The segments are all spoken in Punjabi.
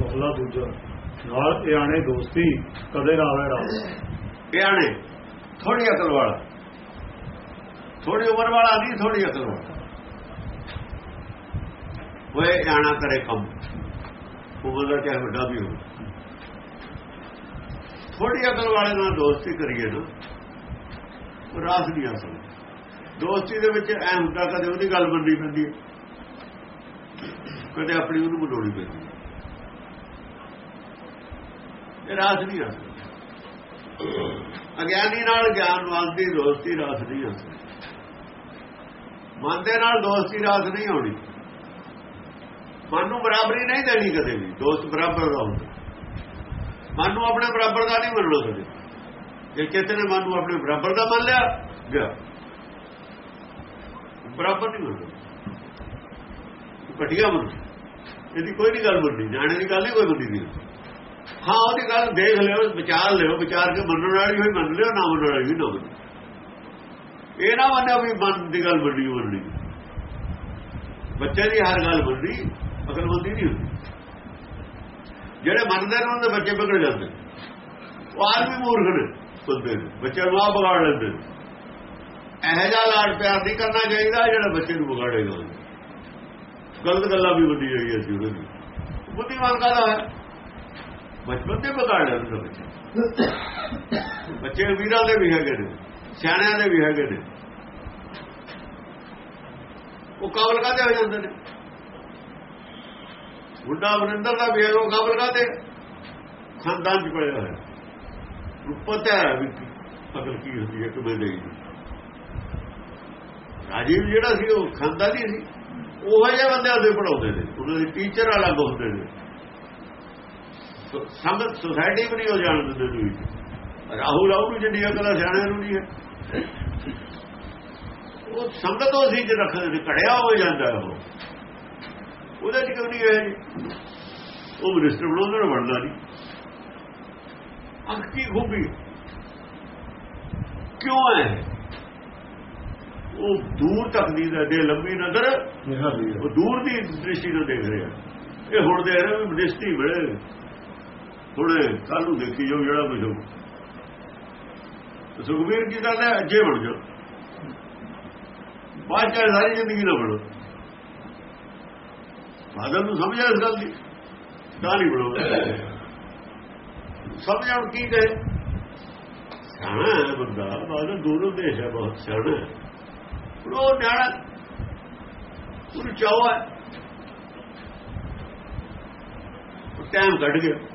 ਮਹਲਾ ਦੂਜਾ। ਨਾਲ ਇਆਣੇ ਦੋਸਤੀ, ਕਦੇ ਨਾ ਹੋਵੇ ਰਾਸ ਪਿਆਣੇ ਥੋੜੀ ਅਕਲ ਵਾਲਾ। ਥੋੜੀ ਉਮਰ ਵਾਲਾ ਨਹੀਂ ਥੋੜੀ ਅਕਲ ਵਾਲਾ। ਹੋਏ ਆਣਾ ਕਰੇ ਕੰਮ। ਉਮਰ ਦਾ ਚਾਹੇ ਵੱਡਾ ਵੀ ਹੋਵੇ। ਥੋੜੀ ਅਕਲ ਵਾਲੇ ਨਾਲ ਦੋਸਤੀ ਕਰੀਏ ਨਾ, ਉਹ ਰਾਸ ਨਹੀਂ ਆ ਸਕਦਾ। ਦੋਸਤੀ ਦੇ ਵਿੱਚ ਐ ਹੁੰਦਾ, ਕਦੇ ਉਹਦੀ ਗੱਲ ਮੰਨਣੀ ਪੈਂਦੀ ਹੈ। ਕਦੇ ਆਪਣੀ ਉਹਨੂੰ ਮਨਾਉਣੀ ਪੈਂਦੀ ਹੈ ਇਹ ਰਾਸ ਨਹੀਂ ਆ ਅਗਿਆਨੀ ਨਾਲ ਗਿਆਨਵਾਨ ਦੀ ਦੋਸਤੀ ਰਾਸ ਨਹੀਂ ਆ ਮਨ ਦੇ ਨਾਲ ਦੋਸਤੀ ਰਾਸ ਨਹੀਂ ਹੋਣੀ ਮਨ ਨੂੰ ਬਰਾਬਰੀ ਨਹੀਂ ਦੇਣੀ ਕਦੇ ਵੀ। ਦੋਸਤ ਬਰਾਬਰ ਦਾ ਹੁੰਦਾ। ਮਨ ਨੂੰ ਆਪਣੇ ਬਰਾਬਰ ਦਾ ਨਹੀਂ ਮੰਨਣਾ ਕਦੇ। ਜੇ ਕਿਸੇ ਨੇ ਮਨ ਨੂੰ ਆਪਣੇ ਬਰਾਬਰ ਦਾ ਮੰਨ ਲਿਆ, ਗਿਆ। ਬਰਾਬਰ ਨਹੀਂ ਮੰਨਦਾ ਘਟੀਆ ਮੰਨ ਇਹਦੀ ਕੋਈ ਨਹੀਂ ਗੱਲ ਮੰਨਦੀ ਜਾਣੇ ਦੀ ਗੱਲ ਨਹੀਂ ਕੋਈ ਮੰਨਦੀ ਨਹੀਂ। ਹਾਂ, ਉਹਦੀ ਗੱਲ ਦੇਖ ਲਿਓ, ਵਿਚਾਰ ਲਿਓ, ਵਿਚਾਰ ਕੇ ਮੰਨਣ ਵਾਲੀ ਹੋਈ, ਮੰਨ ਲਿਓ, ਨਾ ਮੰਨਣ ਵਾਲੀ ਵੀ ਨਾ ਮੰਨੋ ਇਹ ਨਾ ਮੰਨਿਆ ਵੀ ਮਨ ਦੀ ਗੱਲ ਮੰਨੀ ਮੰਨਣੀ। ਬੱਚੇ ਦੀ ਹਰ ਗੱਲ ਮੰਨਣੀ ਅਕਲਮੰਦੀ ਨਹੀਂ ਹੁੰਦੀ। ਜਿਹੜੇ ਮੰਨਦੇ ਨੇ ਉਹਨਾਂ ਦੇ ਬੱਚੇ ਵਿਗੜ ਜਾਂਦੇ। ਉਹ ਆਦਮੀ ਮੂਰਖ ਨੇ, ਬੰਦੇ ਨੇ। ਬੱਚੇ ਨੂੰ ਆ ਵਿਗਾੜ ਲੈਂਦੇ ਨੇ। ਇਹੋ ਜਿਹਾ ਲਾਡ ਪਿਆਰ ਨਹੀਂ ਕਰਨਾ ਚਾਹੀਦਾ, ਜਿਹੜਾ ਬੱਚੇ ਨੂੰ ਵਿਗਾੜੇਗਾ ਗਲਤ ਗੱਲਾਂ ਵੀ ਵੱਡੀ ਹੋਈ ਹੈ ਸੀ ਉਹਦੇ ਦੀ ਬੁੱਧੀਮਾਨ ਹੈ ਬਚਪਨ ਤੇ ਪਤਾ ਲੈਂਦੇ ਬੱਚੇ ਬੱਚੇ ਵੀਰਾਂ ਦੇ ਵੀ ਹੈਗੇ ਨੇ, ਸਿਆਣਿਆਂ ਦੇ ਵੀ ਹੈਗੇ ਨੇ। ਉਹ ਕਾਬਲ ਕਾਦੇ ਹੋ ਜਾਂਦੇ ਨੇ? ਬੁੱਢਾ ਅਮਰਿੰਦਰ ਦਾ ਵੀ ਉਹ ਕਾਬਲ ਕਾਦੇ ਖਾਨਦਾਨ ਚ ਪੜਿਆ ਹੋਇਆ। ਨੂੰ ਪਤਾ ਹੈ ਵੀ ਅਕਲ ਕੀ ਹੁੰਦੀ ਹੈ, ਕਿਵੇਂ ਦੇ। ਰਾਜੀਵ ਜਿਹੜਾ ਸੀ, ਉਹ ਖਾਨਦਾਨੀ ਸੀ। ਉਹ ਜਿਹੇ ਬੰਦੇ ਉਹਦੇ ਪੜਾਉਂਦੇ ਨੇ। ਉਹਨਾਂ ਦੇ ਟੀਚਰ ਅਲੱਗ ਹੁੰਦੇ ਨੇ। ਸੰਗਤ ਸੁਸਾਇਟੀ ਵੀ ਨਹੀਂ ਹੋ ਜਾਣ ਦਿੰਦੇ ਤੁਸੀਂ। ਰਾਹੁਲ ਆਉ ਨੂੰ ਜਿੰਨੀ ਅਕਲ ਸਿਆਣੇ ਨੂੰ ਨਹੀਂ ਹੈ। ਉਹ ਸੰਗਤ ਉਹ ਸੀ ਜੇ ਰੱਖਦੇ ਨੇ ਕੜਿਆ ਹੋ ਜਾਂਦਾ ਉਹ। ਉਹਦੇ ਚ ਕਿਉਂ ਨਹੀਂ ਹੈ ਜੀ? ਉਹ ਮਿਨਿਸਟਰ ਬਣਾਉਂਦਾ ਨਾ ਬਣਦਾ ਨਹੀਂ। ਅੱਖ ਕੀ ਖੂਬੀ। ਕਿਉਂ ਹੈ ਉਹ ਦੂਰ ਤੱਕ ਦੀ ਦੇ ਲੰਬੀ ਨਜ਼ਰ ਉਹ ਦੂਰ ਦੀ ਦ੍ਰਿਸ਼ਟੀ ਨਾਲ ਦੇਖ ਰਿਹਾ। ਇਹ ਹੁਣ ਦੇ ਰਿਹਾ ਵੀ ਮਿਨਿਸਟਰੀ ਬੜੇ ਥੋੜੇ ਕੱਲ ਨੂੰ ਦੇਖੀ ਜੋ ਜਿਹੜਾ ਕੁਝ ਹੋ ਸੁਖਬੀਰ ਕੀ ਕਹਿੰਦਾ ਅੱਜੇ ਬਣ ਜਾ ਬਾਅਦ ਚ ਸਾਰੀ ਜ਼ਿੰਦਗੀ ਨਾ ਬਣੋ। ਬਾਦਲ ਨੂੰ ਸਮਝਿਆ ਇਸ ਗੱਲ ਦੀ? ਤਾਂ ਨਹੀਂ ਬਣੋ ਸਮਝਾਉਣ ਕੀ ਕਹੇ? ਸਿਆਣਾ ਹੈ ਬੰਦਾ। ਬਾਦਲ ਦੋਨੋਂ ਦੇਸ਼ ਹੈ, ਬਹੁਤ ਸਿਆਣਾ ਹੈ। ਉਹ ਨਿਆਣਾ ਉਹਨੂੰ ਚਾਹਵਾ ਟਾਈਮ ਕੱਢ ਗਿਆ।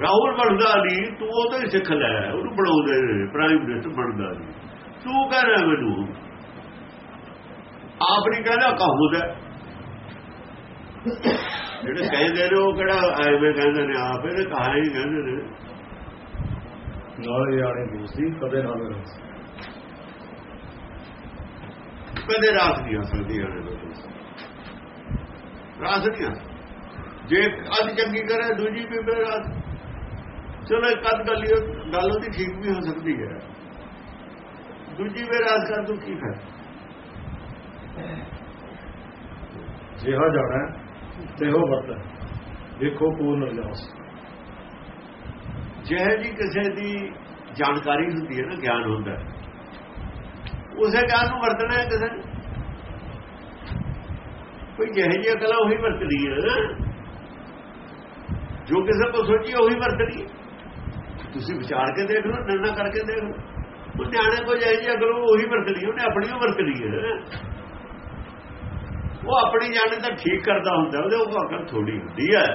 ਰਾਹੁਲ ਬਣਦਾ ਨਹੀਂ ਤੂੰ ਉਹ ਤੋਂ ਸਿੱਖ ਲੈ ਉਹਨੂੰ ਬਣਾਉਂਦੇ ਨੇ ਪ੍ਰਾਈਮ ਮਿਨਿਸਟਰ ਬਣਦਾ ਨਹੀਂ। ਤੂੰ ਕਹਿ ਰਿਹਾ ਮੈਨੂੰ ਆਪ ਨਹੀਂ ਕਹਿੰਦਾ ਕਹੂਦਾ ਜਿਹੜੇ ਕਹਿੰਦੇ ਨੇ ਉਹ ਕਿਹੜਾ ਐਵੇਂ ਕਹਿੰਦੇ ਨੇ ਆਪ ਇਹਨੇ ਕਹਾ ਹੀ ਕਹਿੰਦੇ ਨੇ। ਨਾਲ ਇਆਣੇ ਦੋਸਤੀ ਕਦੇ ਨਾ ਰਾਸ ਕਦੇ ਰਾਤ ਨਹੀਂ ਆ ਸਕਦੀ ਯਾਰ ਰਾਤ ਨਹੀਂ ਆ। ਜੇ ਅੱਜ ਚੰਗੀ ਕਰੇ ਦੂਜੀ ਵੀ ਬੇ ਰਾਤ। ਚਲੋ ਇੱਕ ਅੱਧ ਗੱਲ ਗੱਲ ਉਹਦੀ ਠੀਕ ਵੀ ਹੋ ਸਕਦੀ ਹੈ। ਦੂਜੀ ਵੇ ਰਾਤ ਕਰ ਤੂੰ ਕੀ ਕਰ ਜਿਹਾ ਜਾਣਾ ਤੇ ਹੋ ਵਰਤ ਦੇਖੋ ਪੂਰਨ ਅਰਦਾਸ ਜਿਹੇ ਜੀ ਕਿਸੇ ਦੀ ਜਾਣਕਾਰੀ ਹੁੰਦੀ ਹੈ ਨਾ ਗਿਆਨ ਹੁੰਦਾ ਉਸੇ ਗਿਆਨ ਨੂੰ ਵਰਤਣਾ ਹੈ ਕਿਸੇ ਨੇ। ਕੋਈ ਜਿਹੇ ਜੀ ਅਕਲ ਉਹੀ ਵਰਤਣੀ ਹੈ। ਜੋ ਕਿਸੇ ਕੋ ਸੋਚੀ ਉਹੀ ਵਰਤਣੀ ਤੁਸੀਂ ਵਿਚਾਰ ਕੇ ਦੇਖ ਲਓ ਨਿਰਣਾ ਕਰਕੇ ਦੇਖ ਲਓ। ਉਹ ਨਿਆਣੇ ਕੋ ਜਿਹੇ ਜੀ ਅਕਲ ਉਹੀ ਵਰਤਣੀ ਉਹਨੇ ਆਪਣੀ ਉਹ ਵਰਤਣੀ ਹੈ। ਉਹ ਆਪਣੀ ਜਾਣੇ ਤਾਂ ਠੀਕ ਕਰਦਾ ਹੁੰਦਾ, ਉਹਦੇ ਉਹ ਅਕਲ ਥੋੜੀ ਹੁੰਦੀ ਹੈ।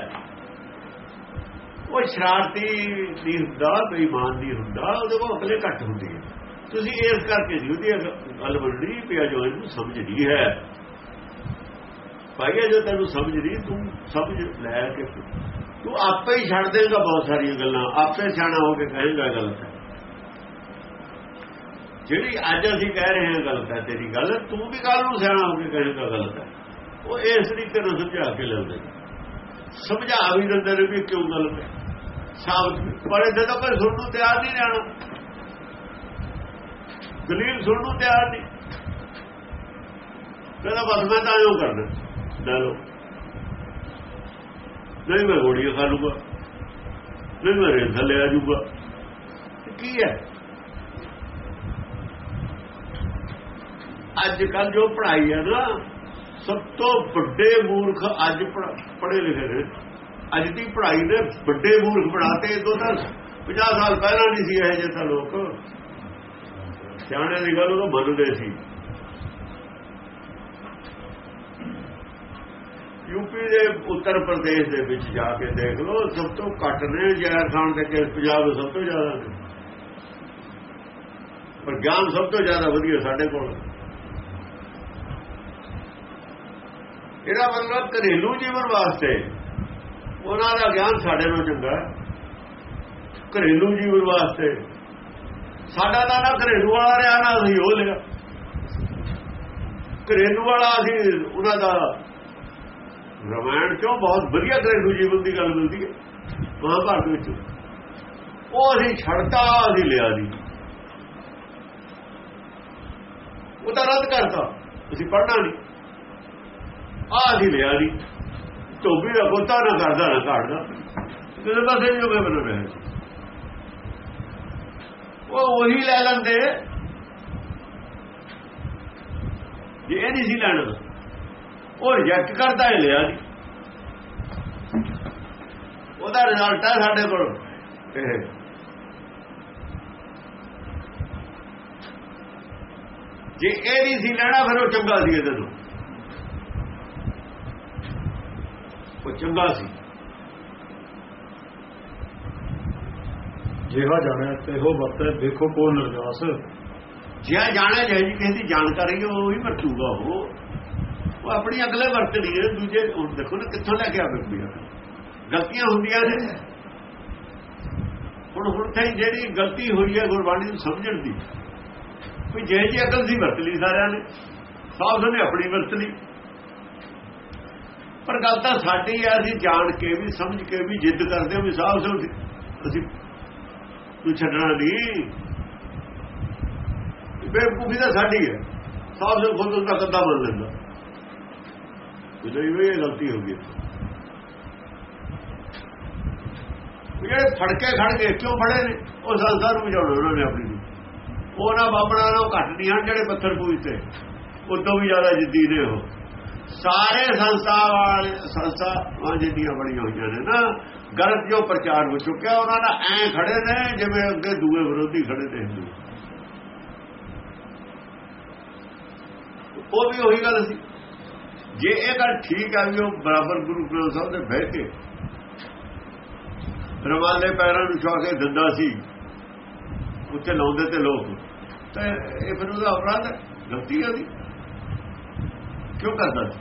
ਉਹ ਸ਼ਰਾਰਤੀ ਨਹੀਂ ਹੁੰਦਾ, ਬੇਈਮਾਨ ਨਹੀਂ ਹੁੰਦਾ, ਉਹਦੇ ਕੋਲ ਅਕਲੇ ਘੱਟ ਹੁੰਦੀ ਹੈ। ਤੁਸੀਂ ਇਸ ਕਰਕੇ ਜੀ ਉਹਦੀ ਗੱਲ ਬਣਨੀ ਪਿਆ ਜੋ ਇਹਨੂੰ ਸਮਝ ਨਹੀਂ ਹੈ। ਭਾਈਆ ਜੋ ਤੈਨੂੰ ਸਮਝ ਨਹੀਂ, ਤੂੰ ਸਮਝ ਲੈ ਕੇ ਤੂੰ ਆਪੇ ਹੀ ਛੱਡ ਦੇਗਾ ਬਹੁਤ ਸਾਰੀਆਂ ਗੱਲਾਂ, ਆਪੇ ਸਿਆਣਾ ਹੋ ਕੇ ਕਹੇਗਾ ਗਲਤ। ਹੈ ਜਿਹੜੀ ਅੱਜ ਅਸੀਂ ਕਹਿ ਰਹੇ ਹਾਂ ਗਲਤ ਹੈ ਤੇਰੀ ਗੱਲ, ਤੂੰ ਵੀ ਕੱਲ ਨੂੰ ਸਿਆਣਾ ਹੋ ਕੇ ਕਹੇਗਾ ਗਲਤ ਹੈ। ਉਹ ਇਸ ਤਰੀਕੇ ਨਾਲ ਸਮਝਾ ਕੇ ਲੈਂਦੇ ਸਮਝਾ ਵੀ ਦਿੰਦੇ ਨੇ ਵੀ ਕਿਉਂ ਗਲਤ ਹੈ। ਸਾਬਤ ਪਰ ਇਹਦੇ ਤਾਂ ਕੋਈ ਸੁਣਨ ਨੂੰ ਤਿਆਰ ਨਹੀਂ ਰਹਿਣਾ। ਦਲੀਲ ਸੁਣਨ ਨੂੰ ਤਿਆਰ ਨਹੀਂ। ਕਹਿੰਦਾ, ਬਸ ਮੈਂ ਤਾਂ ਇਹੋ ਕਰਨਾ। ਲੈ ਲਓ। ਨਹੀਂ, ਮੈਂ ਗੋਲੀਆਂ ਖਾ ਲੂਗਾ ਨਹੀਂ, ਮੈਂ ਰੇਲ ਥੱਲੇ ਆ ਜਾਊਗਾ। ਕੀ ਹੈ? ਅੱਜ ਕੱਲ ਜੋ ਪੜ੍ਹਾਈ ਹੈ ਨਾ, ਸਭ ਤੋਂ ਵੱਡੇ ਮੂਰਖ ਅੱਜ ਪੜ੍ਹੇ ਲਿਖੇ ਨੇ। ਅੱਜ ਦੀ ਪੜ੍ਹਾਈ ਨੇ ਵੱਡੇ ਮੂਰਖ ਬਣਾਤੇ ਦੋ ਤਾਂ 50 ਸਾਲ ਪਹਿਲਾਂ ਨਹੀਂ ਸੀ ਇਹ ਜਿਹੇ ਲੋਕ। ਸਿਆਣੇ ਦੀ ਗੱਲ ਉਹ ਮੰਨਦੇ ਸੀ। ਯੂਪੀ ਦੇ ਉੱਤਰ ਪ੍ਰਦੇਸ਼ ਦੇ ਵਿੱਚ ਜਾ ਕੇ ਦੇਖ ਲਓ, ਸਭ ਤੋਂ ਘੱਟ ਨੇ ਜ਼ਹਿਰ ਖਾਨ ਦੇ ਕੇਸ ਪੰਜਾਬ ਸਭ ਤੋਂ ਜ਼ਿਆਦਾ ਨੇ। ਪਰ ਗਿਆਨ ਸਭ ਤੋਂ ਜ਼ਿਆਦਾ ਵਧੀਆ ਸਾਡੇ ਕੋਲ। ਇਹਦਾ ਮਤਲਬ ਘਰੇਲੂ ਜੀਵਨ ਵਾਸਤੇ ਉਹਨਾਂ ਦਾ ਗਿਆਨ ਸਾਡੇ ਨਾਲ ਚੰਗਾ ਘਰੇਲੂ ਜੀਵਨ ਵਾਸਤੇ। ਸਾਡਾ ਤਾਂ ਨਾ ਘਰੇਲੂ ਵਾਲਾ ਰਿਹਾ, ਨਾ ਅਸੀਂ ਉਹ ਲਿਆ। ਘਰੇਲੂ ਵਾਲਾ ਅਸੀਂ ਉਹਨਾਂ ਦਾ ਰਮਾਇਣ ਚੋਂ ਬਹੁਤ ਵਧੀਆ ਘਰੇਲੂ ਜੀਵਨ ਦੀ ਗੱਲ ਮਿਲਦੀ ਹੈ। ਮਹਾਭਾਰਤ ਵਿੱਚ। ਉਹ ਅਸੀਂ ਛੜਤਾ ਅਸੀਂ ਲਿਆ ਨਹੀਂ ਉਹ ਤਾਂ ਰੱਦ ਕਰਤਾ। ਅਸੀਂ ਪੜਨਾ ਨਹੀਂ। ਆ ਅਸੀਂ ਲਿਆ ਨਹੀਂ ਧੋਬੀ ਦਾ ਗੋਤਾ ਨਾ ਕਰਦਾ, ਨਾ ਘਾੜਦਾ। ਕਿਸੇ ਪਾਸੇ ਨਹੀਂ ਹੋਵੇ ਬਣ ਰਿਹਾ। ਉਹ ਉਹੀ ਲੈ ਲੈਂਦੇ। ਜੇ ਇਹ ਨਹੀਂ ਸੀ ਲੈਣਾ ਉਹ ਰਿਜੈਕਟ ਕਰਦਾ ਹੈ ਲਿਆ ਨਹੀਂ ਉਹਦਾ ਰਿਜ਼ਲਟ ਹੈ ਸਾਡੇ ਕੋਲ। ਜੇ ਇਹ ਨਹੀਂ ਸੀ ਲੈਣਾ ਫਿਰ ਉਹ ਚੰਗਾ ਸੀ ਇਹਦੇ ਨੂੰ ਉਹ ਚੰਗਾ ਸੀ। ਜਿਹਾ ਜਾਣਿਆ ਤੇ ਹੋ ਵਰਤੇ ਦੇਖੋ ਕੋ ਨਿਰਜਾਸ ਜਿਆ ਜਾਣਿਆ ਜਾਏ ਜੀ ਕਿਸੇ ਦੀ ਜਾਣਕਾਰੀ ਉਹ ਹੀ ਵਰਤੂਗਾ ਉਹ। ਉਹ ਆਪਣੀ ਅਗਲੇ ਵਰਤਣੀ ਹੈ, ਦੂਜੇ ਹੁਣ ਦੇਖੋ ਨਾ ਕਿੱਥੋਂ ਲੈ ਕੇ ਆਵੇ ਕੋਈ ਗਲਤੀਆਂ ਹੁੰਦੀਆਂ ਨੇ। ਹੁਣ ਹੁਣ ਤਾਈ ਜਿਹੜੀ ਗਲਤੀ ਹੋਈ ਹੈ ਗੁਰਬਾਣੀ ਨੂੰ ਸਮਝਣ ਦੀ ਕੋਈ ਜੇ ਜੀ ਅਕਲ ਸੀ ਵਰਤ ਲਈ ਸਾਰਿਆਂ ਨੇ ਸਾਧ ਨੇ ਆਪਣੀ ਵਰਤ ਲਈ। ਪਰ ਗੱਲ ਤਾਂ ਸਾਡੀ ਹੈ, ਅਸੀਂ ਜਾਣ ਕੇ ਵੀ, ਸਮਝ ਕੇ ਵੀ, ਜਿੱਦ ਕਰਦੇ ਹਾਂ ਵੀ ਸਾਹ ਅਸੀਂ ਤੂੰ ਛੱਡਣਾ ਨਹੀਂ। ਬੇਵਕੂਫੀ ਤਾਂ ਸਾਡੀ ਹੈ। ਸਾਹ ਸੇ ਖੁਦ ਦਾ ਕੱਦਾ ਮੰਨ ਲੈਂਦਾ। ਜਦੋਂ ਇਹ ਗਲਤੀ ਹੋ ਗਈ। ਜਿਹੜੇ ਫੜ ਕੇ ਖੜ ਗਏ ਕਿਉਂ ਫੜੇ ਨੇ? ਉਹ ਸੰਸਾਰ ਨੂੰ ਬਚਾਉਣਾ ਉਹਨਾਂ ਨੇ ਆਪਣੀ। ਉਹ ਨਾ ਬਾਬਣਾ ਨੂੰ ਘੱਟ ਨਹੀਂ ਹਨ ਜਿਹੜੇ ਪੱਥਰ ਪੂਜਤੇ ਉਦੋਂ ਵੀ ਜ਼ਿਆਦਾ ਜਿੱਦੀ ਨੇ ਉਹ। ਸਾਰੇ ਸੰਸਥਾ ਵਾਲੇ ਸੰਸਥਾ ਜਿੱਦੀਆਂ ਬੜੀਆਂ ਹੋਈਆਂ ਨੇ ਨਾ। ਗਲਤ ਜੋ ਪ੍ਰਚਾਰ ਹੋ ਚੁੱਕਿਆ, ਉਹਨਾਂ ਦਾ ਐ ਖੜੇ ਨੇ ਜਿਵੇਂ ਅੱਗੇ ਦੂਏ ਵਿਰੋਧੀ ਖੜੇ ਨੇ ਹਿੰਦੂ। ਉਹ ਵੀ ਉਹੀ ਗੱਲ ਸੀ। ਜੇ ਇਹ ਗੱਲ ਠੀਕ ਆ ਵੀ ਉਹ ਬਰਾਬਰ ਗੁਰੂ ਗ੍ਰੰਥ ਸਾਹਿਬ ਦੇ ਬਹਿ ਕੇ ਰਵਾਲੇ ਪੈਰਾਂ ਨੂੰ ਛਾ ਕੇ ਦਿੰਦਾ ਸੀ, ਉੱਥੇ ਲਾਉਂਦੇ ਤੇ ਲੋਕ, ਤੇ ਇਹ ਫਿਰ ਉਹਦਾ ਅਪਰਾਧ ਗਲਤੀ ਹੈ ਉਹਦੀ। ਕਿਉਂ ਕਰਦਾ ਸੀ?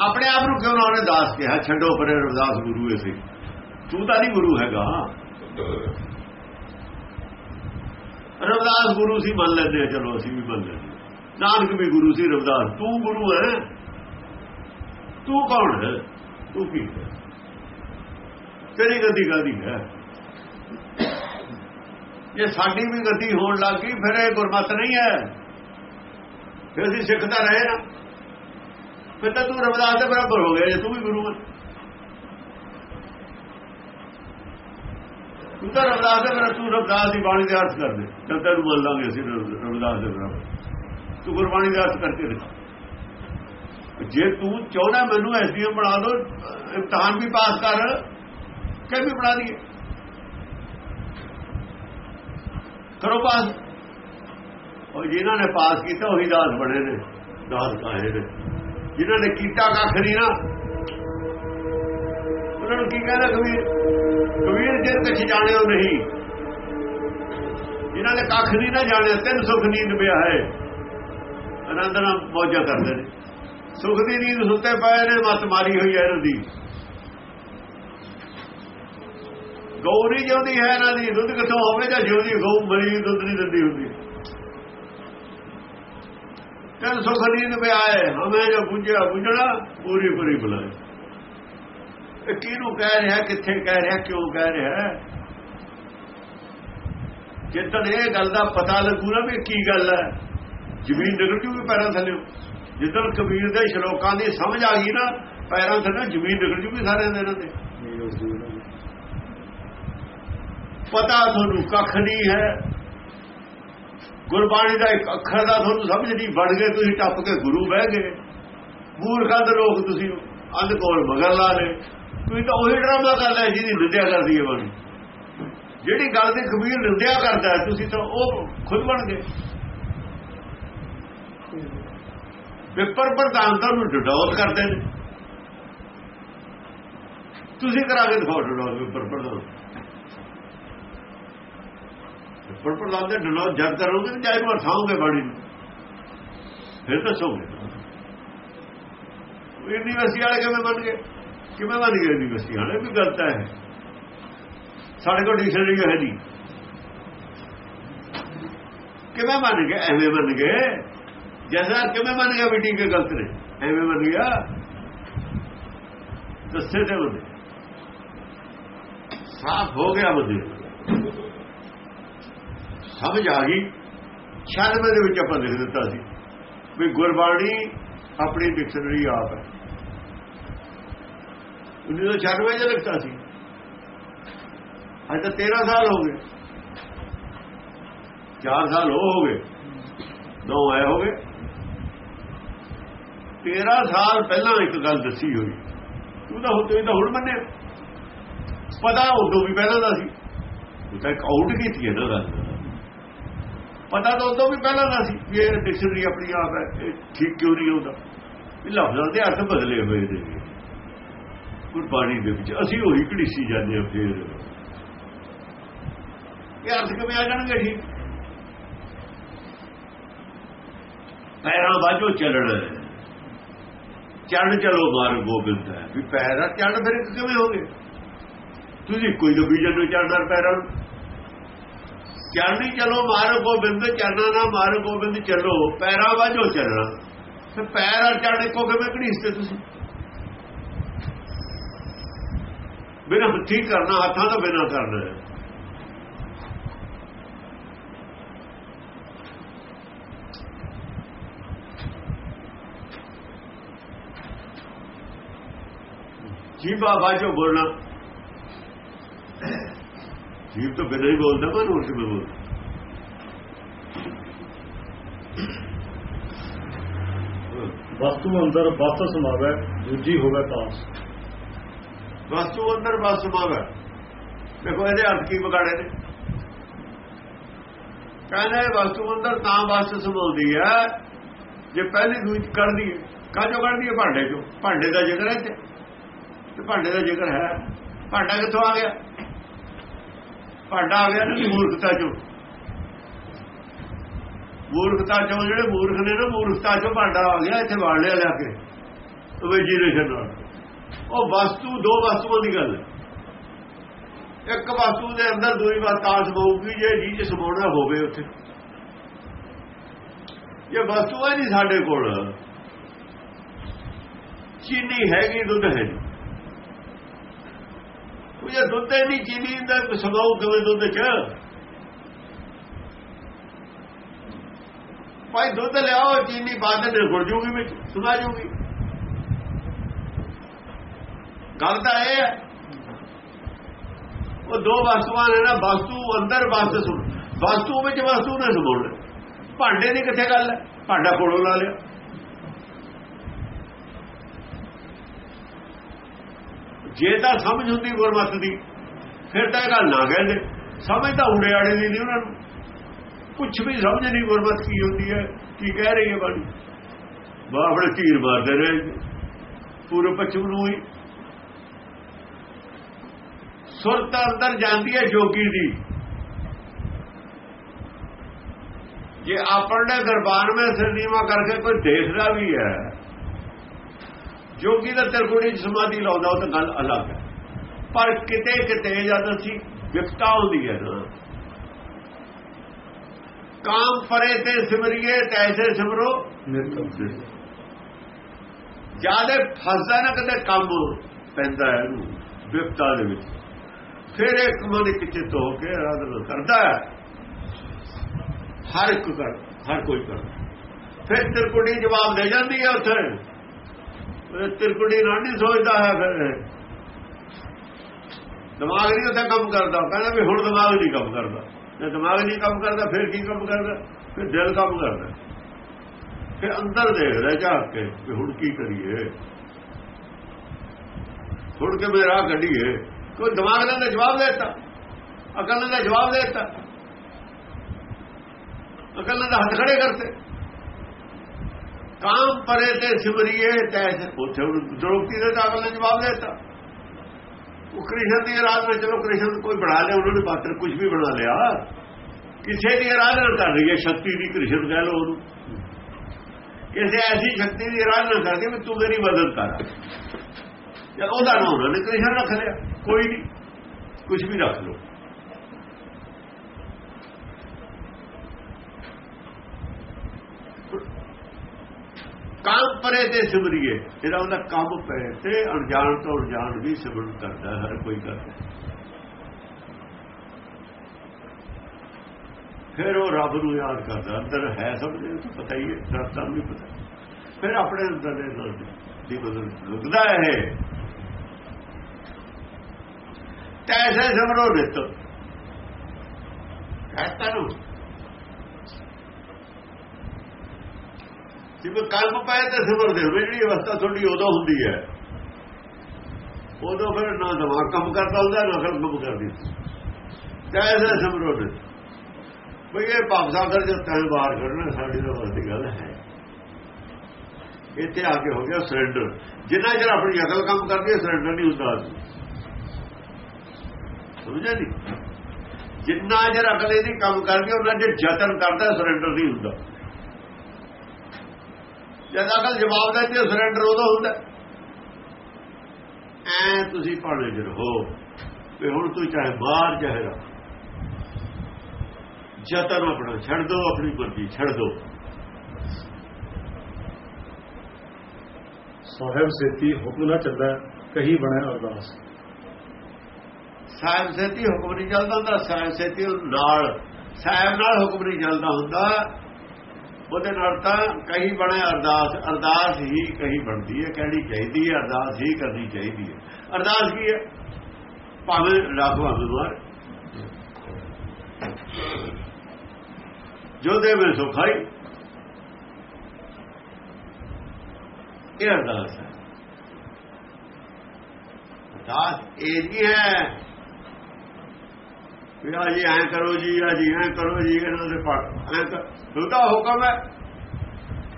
ਆਪਣੇ ਆਪ ਨੂੰ ਕਿਉਂ ਨਾ ਉਹਨੇ ਦਾਸ ਕਿਹਾ, ਛੱਡੋ ਪਰੇ ਰਵਦਾਸ ਗੁਰੂ ਐ ਸੀ। ਤੂੰ ਤਾਂ ਨਹੀਂ ਗੁਰੂ ਹੈਗਾ। ਰਵਦਾਸ ਗੁਰੂ ਸੀ, ਮੰਨ ਲੈਂਦੇ ਚਲੋ ਅਸੀਂ ਵੀ ਮੰਨ ਲੈਂਦੇ ਨਾਨਕ ਵੀ ਗੁਰੂ ਸੀ ਰਵਦਾਸ, ਤੂੰ ਗੁਰੂ ਹੈ। ਤੂੰ ਕੌਣ ਹੈ? ਤੂੰ ਕੀ ਹੈ? ਤੇਰੀ ਗਤੀ ਗਾਦੀ ਹੈ। ਜੇ ਸਾਡੀ ਵੀ ਗਤੀ ਹੋਣ ਲੱਗ ਗਈ, ਫਿਰ ਇਹ ਗੁਰਮਤ ਨਹੀਂ ਹੈ। ਫਿਰ ਅਸੀਂ ਸਿੱਖਦਾ ਰਹੇ ਨਾ। ਫਿਰ ਤਾਂ ਤੂੰ ਰਵਦਾਸ ਦੇ ਬਰਾਬਰ ਹੋ ਗਿਆ, ਜੇ ਤੂੰ ਵੀ ਗੁਰੂ ਹੈ ਤੂੰ ਤਾਂ ਰਵਦਾਸ ਦੇ ਬਰਾਬਰ, ਤੂੰ ਰਵਦਾਸ ਦੀ ਬਾਣੀ ਦੇ ਅਰਥ ਕਰ ਦੇ ਤਾਂ ਤੈਨੂੰ ਮੰਨ ਲਾਂਗੇ ਅਸੀਂ ਰਵਦਾਸ ਦੇ ਬਰਾਬਰ। ਤੂੰ ਗੁਰਬਾਣੀ ਦਾ ਅਰਥ ਕਰਕੇ ਦਿਖਾ। ਜੇ ਤੂੰ ਚਾਹਣਾ ਮੈਨੂੰ ਐਸਡੀਐਮ ਬਣਾ ਦੋ, ਇਮਤਿਹਾਨ ਵੀ ਪਾਸ ਕਰ ਕਿ ਵੀ ਬਣਾ ਦਈਏ। ਕਰੋ ਪਾਸ। ਉਹ ਜਿਨ੍ਹਾਂ ਨੇ ਪਾਸ ਕੀਤਾ, ਉਹੀ ਦਾਸ ਬਣੇ ਨੇ, ਦਾਸ ਕਾਹੇ ਨੇ। ਜਿਨ੍ਹਾਂ ਨੇ ਕੀਤਾ ਕੱਖ ਨਹੀਂ ਨਾ, ਉਹਨਾਂ ਨੂੰ ਕੀ ਕਹਿੰਦਾ ਕਬੀਰ? ਕਬੀਰ, ਜੇ ਕੁਛ ਜਾਣਿਓ ਨਹੀਂ, ਜਿਨ੍ਹਾਂ ਨੇ ਕੱਖ ਨਹੀਂ ਨਾ ਜਾਣਿਆ, ਤਿੰਨ ਸੁਖ ਨੀਂਦ ਪਿਆ ਹੈ। ਆਨੰਦ ਨਾਲ ਮੌਜਾ ਕਰਦੇ ਨੇ। ਸੁਖ ਦੀ ਨੀਂਦ ਸੁੱਤੇ ਪਏ ਨੇ ਮਤ ਮਾਰੀ ਹੋਈ ਹੈ ਇਹਨਾਂ ਦੀ ਗਊ ਨਹੀਂ ਜਿਉਂਦੀ ਹੈ ਇਹਨਾਂ ਦੀ, ਦੁੱਧ ਕਿੱਥੋਂ ਹੋਵੇ ਜਾਂ ਜਿਉਂਦੀ, ਗਊ ਮਰੀ ਦੁੱਧ ਨਹੀਂ ਦਿੰਦੀ ਹੁੰਦੀ। ਤਨ ਸੁਖ ਨੀਂਦ ਪਿਆ ਹੈ ਹਮੇ ਜੋ ਪੁੱਜਿਆ ਪੁੱਜਣਾ ਪੂਰੀ ਪੂਰੀ ਬੁਲਾਏ ਇਹ ਕਿਹਨੂੰ ਕਹਿ ਰਿਹਾ, ਕਿੱਥੇ ਕਹਿ ਰਿਹਾ, ਕਿਉਂ ਕਹਿ ਰਿਹਾ? ਜਿੱਦਣ ਇਹ ਗੱਲ ਦਾ ਪਤਾ ਲੱਗੂ ਨਾ ਵੀ ਕੀ ਗੱਲ ਹੈ, ਜ਼ਮੀਨ ਨਿਕਲ ਜੂਗੀ ਪੈਰਾਂ ਥੱਲੇ। ਜਿੱਦਣ ਕਬੀਰ ਦੇ ਸ਼ਲੋਕਾਂ ਦੀ ਸਮਝ ਆ ਗਈ ਨਾ ਪੈਰਾਂ ਥੱਲੇ ਜ਼ਮੀਨ ਨਿਕਲ ਜੂਗੀ ਸਾਰਿਆਂ ਦੇ ਇਹਨਾਂ ਦੇ ਪਤਾ ਤੁਹਾਨੂੰ ਕੱਖ ਨਹੀਂ ਹੈ। ਗੁਰਬਾਣੀ ਦਾ ਇੱਕ ਅੱਖਰ ਦਾ ਤੁਹਾਨੂੰ ਸਮਝ ਨਹੀਂ ਵੜ ਗਏ ਤੁਸੀਂ ਟੱਪ ਕੇ ਗੁਰੂ ਬਹਿ ਗਏ। ਮੂਰਖਾਂ ਦੇ ਲੋਕ ਤੁਸੀਂ ਅੰਧ ਕੋਲ ਮਗਰ ਲਾ ਲਏ। ਤੁਸੀਂ ਤਾਂ ਉਹੀ ਡਰਾਮਾ ਕਰ ਲਿਆ ਜਿਹਦੀ ਨਿੰਦਿਆ ਕਰਦੀ ਹੈ ਬਣ। ਜਿਹੜੀ ਗੱਲ ਦੀ ਕਬੀਰ ਨਿੰਦਿਆ ਕਰਦਾ ਹੈ, ਤੁਸੀਂ ਤਾਂ ਉਹ ਖੁਦ ਬਣ ਗਏ। ਪੇਪਰ ਪ੍ਰਧਾਨਤਾ ਨੂੰ ਡਡੌਲ ਕਰਦੇ ਨੇ। ਤੁਸੀਂ ਕਰਾ ਕੇ ਦਿਖਾਓ ਡਡੌਲ ਪੇਪਰ ਪ੍ਰਧਾਨ। ਪੇਪਰ ਪ੍ਰਧਾਨ ਦੇ ਡਡੌਲ ਜਦ ਕਰੋਗੇ ਤਾਂ ਜਾਇ ਨੂੰ ਅਰਥਾਓਗੇ ਬਾਣੀ ਨੂੰ। ਫਿਰ ਦੱਸੋਗੇ। ਯੂਨੀਵਰਸਿਟੀ ਵਾਲੇ ਕਿਵੇਂ ਬਣ ਗਏ? ਕਿਵੇਂ ਬਣ ਗਏ ਯੂਨੀਵਰਸਿਟੀ ਵਾਲੇ? ਵੀ ਗਲਤ ਹੈ ਸਾਡੇ ਕੋਲ ਡਿਕਸ਼ਨਰੀ ਹੈ ਨਹੀਂ। ਕਿਵੇਂ ਬਣ ਗਏ? ਐਵੇਂ ਬਣ ਗਏ। ਜੈਸਾ ਕਿਵੇਂ ਬਣ ਗਿਆ ਮੀਟਿੰਗ ਕੇ ਗਲਤ ਨੇ? ਐਵੇਂ ਮੰਨ ਗਿਆ। ਦੱਸੇ ਤੇ ਬੰਦੇ। ਸਾਫ਼ ਹੋ ਗਿਆ ਬੰਦੇ। ਸਮਝ ਆ ਗਈ। 96 ਦੇ ਵਿੱਚ ਆਪਾਂ ਲਿਖ ਦਿੱਤਾ ਸੀ। ਵੀ ਗੁਰਬਾਣੀ ਆਪਣੀ ਡਿਕਸ਼ਨਰੀ ਆਪ ਹੈ। 1996 ਚ ਲਿਖਤਾ ਸੀ। ਅੱਜ ਤਾਂ 13 ਸਾਲ ਹੋ ਗਏ। 4 ਸਾਲ ਹੋ ਗਏ। ਦੋ ਆਏ ਹੋ ਗਏ। 13 ਸਾਲ ਪਹਿਲਾਂ ਇੱਕ ਗੱਲ ਦੱਸੀ ਹੋਈ। ਤੂੰ ਤਾਂ ਹੁਣ ਤਾਂ ਹੁਣ ਮੰਨਿਆ। ਪਤਾ ਉਦੋਂ ਵੀ ਪਹਿਲਾਂ ਦਾ ਸੀ। ਉਹ ਤਾਂ ਇੱਕ ਆਊਟ ਕੀਤੀ ਹੈ ਨਾ ਗੱਲ। ਪਤਾ ਤਾਂ ਉਦੋਂ ਵੀ ਪਹਿਲਾਂ ਦਾ ਸੀ ਵੀ ਇਹ ਡਿਕਸ਼ਨਰੀ ਆਪਣੀ ਆਪ ਹੈ। ਇਹ ਠੀਕ ਕਿਉਂ ਨਹੀਂ ਹੁੰਦਾ? ਇਹ ਲਫ਼ਜ਼ਾਂ ਦੇ ਅਰਥ ਬਦਲੇ ਹੋਏ ਨੇ। ਗੁਰਬਾਣੀ ਦੇ ਵਿੱਚ ਅਸੀਂ ਉਹੀ ਘੜੀਸੀ ਜਾਂਦੇ ਹਾਂ ਫੇਰ। ਇਹ ਅਰਥ ਕਿਵੇਂ ਆ ਜਾਣਗੇ ਠੀਕ ਪੈਰਾਂ ਬਾਝੋ ਚੱਲਣਾ ਚੜ੍ਹ ਚਲੋ ਮਾਰ ਗੋਬਿੰਦ ਹੈ। ਵੀ ਪੈਰਾਂ ਚੜ ਫਿਰ ਕਿਵੇਂ ਹੋ ਗਏ? ਤੁਸੀਂ ਕੋਈ ਤਾਂ ਬੀਜਨ ਨੂੰ ਚੜ੍ਹਨਾ ਪੈਰਾਂ ਨੂੰ ਚੜ੍ਹਨੀ ਚਲੋ, ਮਾਰ ਗੋਬਿੰਦ ਚੜਨਾ ਨਾ ਮਾਰ ਗੋਬਿੰਦ, ਚਲੋ। ਪੈਰਾਂ ਬਾਝੋ ਚੱਲਣਾ ਤੇ ਪੈਰ ਆ ਚੜ੍ਹਨੇ ਕੋ ਕਿਵੇਂ ਘੜੀਸਦੇ ਤੁਸੀਂ? ਬਿਨਾਂ ਹੱਥੀ ਕਰਨਾ, ਹੱਥਾਂ ਤੋਂ ਬਿਨਾਂ ਕਰਨਾ ਜੀਵਾ ਬਾਝੋ ਬੋਲਣਾ। ਜੀਵ ਤਾਂ ਬਿਨਾਂ ਹੀ ਬੋਲਦਾ ਮੈਂ ਹੋਰ ਕਿਵੇਂ ਬੋਲਦਾ? ਵਸਤੂ ਅੰਦਰ ਵਸਤ ਸਮਾਵੇ ਦੂਜੀ ਹੋਵੇ ਪਾਸ ਵਸਤੂ ਅੰਦਰ ਵਸ ਸਮਾਵੇ। ਦੇਖੋ ਇਹਦੇ ਅਰਥ ਕੀ ਵਿਗਾੜੇ ਨੇ? ਕਹਿੰਦੇ ਵਸਤੂ ਅੰਦਰ ਤਾਂ ਵਸ ਸਮਾਉਂਦੀ ਹੈ ਜੇ ਪਹਿਲੀ ਦੂਜੀ ਕੱਢਦੀ ਹੈ। ਕਾਜੋ ਕੱਢਦੀ ਹੈ? ਭਾਂਡੇ ਚੋਂ। ਭਾਂਡੇ ਦਾ ਜ਼ਿਕਰ ਹੈ ਇੱਥੇ ਭਾਂਡੇ ਦਾ ਜ਼ਿਕਰ ਹੈ? ਭਾਂਡਾ ਕਿੱਥੋਂ ਆ ਗਿਆ? ਭਾਂਡਾ ਆ ਗਿਆ ਨਾ ਮੂਰਖਤਾ ਚੋਂ। ਮੂਰਖਤਾ ਚੋਂ ਜਿਹੜੇ ਮੂਰਖ ਨੇ ਨਾ, ਮੂਰਖਤਾ ਚੋਂ ਭਾਂਡਾ ਆ ਗਿਆ, ਇੱਥੇ ਵਾੜ ਲਿਆ ਲਿਆ ਕੇ ਇਮੇਜਿਨੇਸ਼ਨ ਨਾਲ। ਉਹ ਵਸਤੂ, ਦੋ ਵਸਤੂਆਂ ਦੀ ਗੱਲ ਹੈ। ਇੱਕ ਵਸਤੂ ਦੇ ਅੰਦਰ ਦੂਜੀ ਵਾਰ ਤਾਸ ਜੇ ਜੀ ਚ ਸਮਾਉਣਾ ਹੋਵੇ ਉੱਥੇ। ਇਹ ਵਸਤੂ ਹੈ ਨਹੀਂ ਸਾਡੇ ਕੋਲ, ਚੀਨੀ ਹੈਗੀ, ਦੁੱਧ ਹੈ ਨਹੀਂ ਉਹ ਜੇ ਦੁੱਧ ਹੈ ਨਹੀਂ ਚੀਨੀ ਦਾ ਸਮਾਉ ਕਿਵੇਂ ਦੁੱਧ ਚ। ਭਾਈ ਦੁੱਧ ਲਿਆਓ, ਚੀਨੀ ਬਾਅਦ ਦੇ ਗੁੜ ਜੂਗੀ ਵਿੱਚ ਸੁਣਾ ਜੂਗੀ। ਗੱਲ ਤਾਂ ਇਹ ਹੈ। ਉਹ ਦੋ ਵਸਤੂਆਂ ਨੇ ਨਾ, ਵਸਤੂ ਅੰਦਰ, ਵਸਤ ਸੁਣ ਵਸਤੂ ਵਿੱਚ ਵਸਤੂ ਨੇ ਸਮਾਉਣਾ ਭਾਂਡੇ ਦੀ ਕਿੱਥੇ ਗੱਲ ਹੈ? ਭਾਂਡਾ ਕੋਲੋਂ ਲਾ ਲਿਆ। ਜੇ ਤਾਂ ਸਮਝ ਹੁੰਦੀ ਗੁਰਮਤ ਦੀ, ਫਿਰ ਤਾਂ ਇਹ ਗੱਲ ਨਾ ਕਹਿੰਦੇ। ਸਮਝ ਤਾਂ ਉੜੇ ਆੜੇ ਦੀ ਨਹੀਂ ਉਹਨਾਂ ਨੂੰ। ਕੁਝ ਵੀ ਸਮਝ ਨਹੀਂ ਗੁਰਮਤ ਕੀ ਹੁੰਦੀ ਹੈ, ਕੀ ਕਹਿ ਰਹੀ ਹੈ ਬਾਣੀ। ਬਾਬੜੇ ਤੀਰ ਮਾਰਦੇ ਰਹੇ ਪੂਰੇ ਪਛਮ ਨੂੰ ਹੀ। ਸੁਰਤ ਅੰਦਰ ਜਾਂਦੀ ਹੈ ਜੋਗੀ ਦੀ। ਜੇ ਆਪਣੇ ਦਰਬਾਰ ਵਿੱਚ ਸਰਨੀਵਾ ਕਰਕੇ ਕੋਈ ਦੇਖਦਾ ਵੀ ਹੈ ਜੋਗੀ ਦਾ ਤਿਰਕੁੜੀ ਸਮਾਧੀ ਲਾਉਂਦਾ, ਉਹ ਤਾਂ ਗੱਲ ਅਲੱਗ ਹੈ। ਪਰ ਕਿਤੇ ਕਿਤੇ ਜਦ ਅਸੀਂ ਵਿਪਤਾ ਹੁੰਦੀ ਹੈ ਨਾ, ਕਾਮ ਫਰੇ ਤੇ ਸਿਮਰਿਏ ਤੈਸੇ ਸਿਮਰੋ ਜਿਆਦੇ ਫਸਦਾ ਨਾ ਕਦੇ ਕੰਮ ਪੈਂਦਾ ਹੈ ਇਹਨੂੰ ਵਿਪਤਾ ਦੇ ਵਿੱਚ। ਫਿਰ ਇੱਕ ਮਨ ਇੱਕ ਚਿੱਤ ਹੋ ਕੇ ਆਰਾਧਨਾ ਕਰਦਾ ਹੈ। ਹਰ ਇੱਕ ਕਰ, ਹਰ ਕੋਈ ਕਰ। ਫਿਰ ਤਿਰਕੁੜੀ ਜਵਾਬ ਦੇ ਜਾਂਦੀ ਹੈ ਉੱਥੇ। ਤਿਰਕੁੜੀ ਨਾਲ ਨਹੀਂ ਸੋਚਦਾ ਹੈ ਫਿਰ। ਦਿਮਾਗ ਨਹੀਂ ਉੱਥੇ ਕੰਮ ਕਰਦਾ। ਕਹਿੰਦਾ ਵੀ ਹੁਣ ਦਿਮਾਗ ਨਹੀਂ ਕੰਮ ਕਰਦਾ। ਜੇ ਦਿਮਾਗ ਨਹੀਂ ਕੰਮ ਕਰਦਾ, ਫਿਰ ਕੀ ਕੰਮ ਕਰਦਾ? ਫਿਰ ਦਿਲ ਕੰਮ ਕਰਦਾ। ਫਿਰ ਅੰਦਰ ਦੇਖਦਾ ਝਾਕ ਕੇ ਵੀ ਹੁਣ ਕੀ ਕਰੀਏ। ਹੁਣ ਕੇ ਮੇਰਾ ਕੱਢੀਏ। ਕੋਈ ਦਿਮਾਗ ਨੇ ਜਵਾਬ ਦੇਤਾ ਦਿੱਤਾ। ਅਕਲ ਨੇ ਤਾਂ ਜਵਾਬ ਦੇ ਅਕਲ ਨੇ ਹੱਥ ਖੜੇ ਕਰਤੇ। ਕਾਮ ਪਰੇ ਤੇ ਸਿਮਰਿਏ ਤੈਸੇ ਉੱਥੇ ਦ੍ਰੋਪਤੀ ਦੇ ਤਾਂ ਨੇ ਜਵਾਬ ਦੇ ਦਿੱਤਾ ਉਹ ਕ੍ਰਿਸ਼ਨ ਦੀ ਆਰਾਧਨਾ ਚਲੋ ਕ੍ਰਿਸ਼ਨ ਕੋਈ ਬਣਾ ਲਿਆ ਉਹਨਾਂ ਨੇ ਪਾਤਰ ਕੁਝ ਵੀ ਬਣਾ ਲਿਆ ਕਿਸੇ ਦੀ ਆਰਾਧਨਾ ਕਰ ਰਹੀ ਹੈ ਸ਼ਕਤੀ ਦੀ ਕ੍ਰਿਸ਼ਨ ਕਹਿ ਲੋ ਉਹਨੂੰ ਕਿਸੇ ਐਸੀ ਸ਼ਕਤੀ ਦੀ ਆਰਾਧਨਾ ਕਰਦੀ ਵੀ ਤੂੰ ਮੇਰੀ ਮਦਦ ਕਰ ਚਲ ਉਹਦਾ ਨਾਮ ਉਹਨਾਂ ਨੇ ਕ੍ਰਿਸ਼ਨ ਰੱਖ ਲਿਆ ਕੋਈ ਨਹੀਂ ਕੁਝ ਵੀ ਰੱਖ ਲੋ ਕੰਮ ਪਰੇ ਤੇ ਸਿਮਰੀਏ, ਜਿਹੜਾ ਉਹਦਾ ਕੰਮ ਪਏ ਤੇ ਅਣਜਾਣ ਤੋਂ ਅਣਜਾਣ ਵੀ ਸਿਮਰਨ ਕਰਦਾ, ਹਰ ਕੋਈ ਕਰਦਾ। ਫਿਰ ਉਹ ਰੱਬ ਨੂੰ ਯਾਦ ਕਰਦਾ, ਅੰਦਰ ਹੈ ਸਭ ਨੂੰ ਪਤਾ ਹੀ ਹੈ ਰਸਤਾ ਵੀ ਪਤਾ। ਫਿਰ ਆਪਣੇ ਅੰਦਰ ਦੇ ਨਾਲ ਦੀ ਬਦਲ ਲੁਕਦਾ ਹੈ ਤੈਸੇ ਸਮਰੋ ਨਿਤ। ਕਹਤਾ ਨੂੰ ਜਿਵੇਂ ਕਲਮ ਪਏ ਤੇ ਸਿਮਰਦੇ ਹੋ ਜਿਹੜੀ ਅਵਸਥਾ ਤੁਹਾਡੀ ਉਦੋਂ ਹੁੰਦੀ ਹੈ। ਉਦੋਂ ਫਿਰ ਨਾ ਦਿਮਾਗ ਕੰਮ ਕਰਦਾ ਹੁੰਦਾ, ਨਾ ਅਕਲ ਕੰਮ ਕਰਦੀ। ਕੈਸੇ ਸਿਮਰੋ ਨਿਤ ਬਈ ਇਹ ਪਾਪ ਸਾਗਰ ਜੋ ਤੈਨੂੰ ਬਾਹਰ ਕੱਢਣਾ ਸਾਡੀ ਤਾਂ ਵੱਡੀ ਗੱਲ ਹੈ। ਇੱਥੇ ਆ ਕੇ ਹੋ ਗਿਆ ਸਰੈਂਡਰ ਜਿੰਨਾ ਚਿਰ ਆਪਣੀ ਅਕਲ ਕੰਮ ਕਰਦੀ ਹੈ ਸਰੈਂਡਰ ਨਹੀਂ ਹੁੰਦਾ। ਸਮਝਿਆ ਨਹੀਂ? ਜਿੰਨਾ ਚਿਰ ਅਕਲ ਇਹਦੀ ਕੰਮ ਕਰਦੀ ਉਹਨਾਂ ਜੇ ਯਤਨ ਕਰਦਾ ਸਰੈਂਡਰ ਨਹੀਂ ਹੁੰਦਾ। ਜਦ ਅਕਲ ਜਵਾਬ ਦਿੰਦੀ ਹੈ ਸਰੈਂਡਰ ਉਦੋਂ ਹੁੰਦਾ। ਐ ਤੁਸੀਂ ਭਾਣੇ ਚ ਰਹੋ ਵੀ ਹੁਣ ਤੂੰ ਚਾਹੇ ਬਾਹਰ ਚਾਹੇ ਰਹਾ। ਜਤਨ ਆਪਣਾ ਛੱਡ ਦੋ ਆਪਣੀ ਮਰਜ਼ੀ ਛੱਡ ਦੋ। ਸਾਹਿਬ ਸੇਤੀ ਹੁਕਮ ਨਾ ਚੱਲਦਾ ਕਹੀ ਬਣੇ ਅਰਦਾਸ। ਸਾਹਿਬ ਸੇਤੀ ਹੁਕਮ ਨਹੀਂ ਚੱਲਦਾ ਹੁੰਦਾ ਸਾਹਿਬ ਸੇਤੀ ਨਾਲ ਸਾਹਿਬ ਨਾਲ ਹੁਕਮ ਨਹੀਂ ਚੱਲਦਾ ਹੁੰਦਾ। ਉਹਦੇ ਨਾਲ ਤਾਂ ਕਹੀ ਬਣੇ ਅਰਦਾਸ ਅਰਦਾਸ ਹੀ ਕਹੀ ਬਣਦੀ ਹੈ, ਕਹਿਣੀ ਚਾਹੀਦੀ ਹੈ, ਅਰਦਾਸ ਹੀ ਕਰਨੀ ਚਾਹੀਦੀ ਹੈ। ਅਰਦਾਸ ਕੀ ਹੈ? ਭਾਵੇਂ ਰੱਖਵਾ ਬਿਮਾਰ ਜੋ ਦੇ ਮੈਂ ਸੁਖਾਈ ਇਹ ਅਰਦਾਸ ਹੈ। ਅਰਦਾਸ ਇਹ ਨਹੀਂ ਹੈ ਵੀ ਆ ਜੀ ਐ ਕਰੋ ਜੀ ਆ ਜੀ ਐ ਕਰੋ ਜੀ, ਇਹਨਾਂ ਦੇ ਪੜ ਐ ਉਹਦਾ ਹੁਕਮ ਹੈ।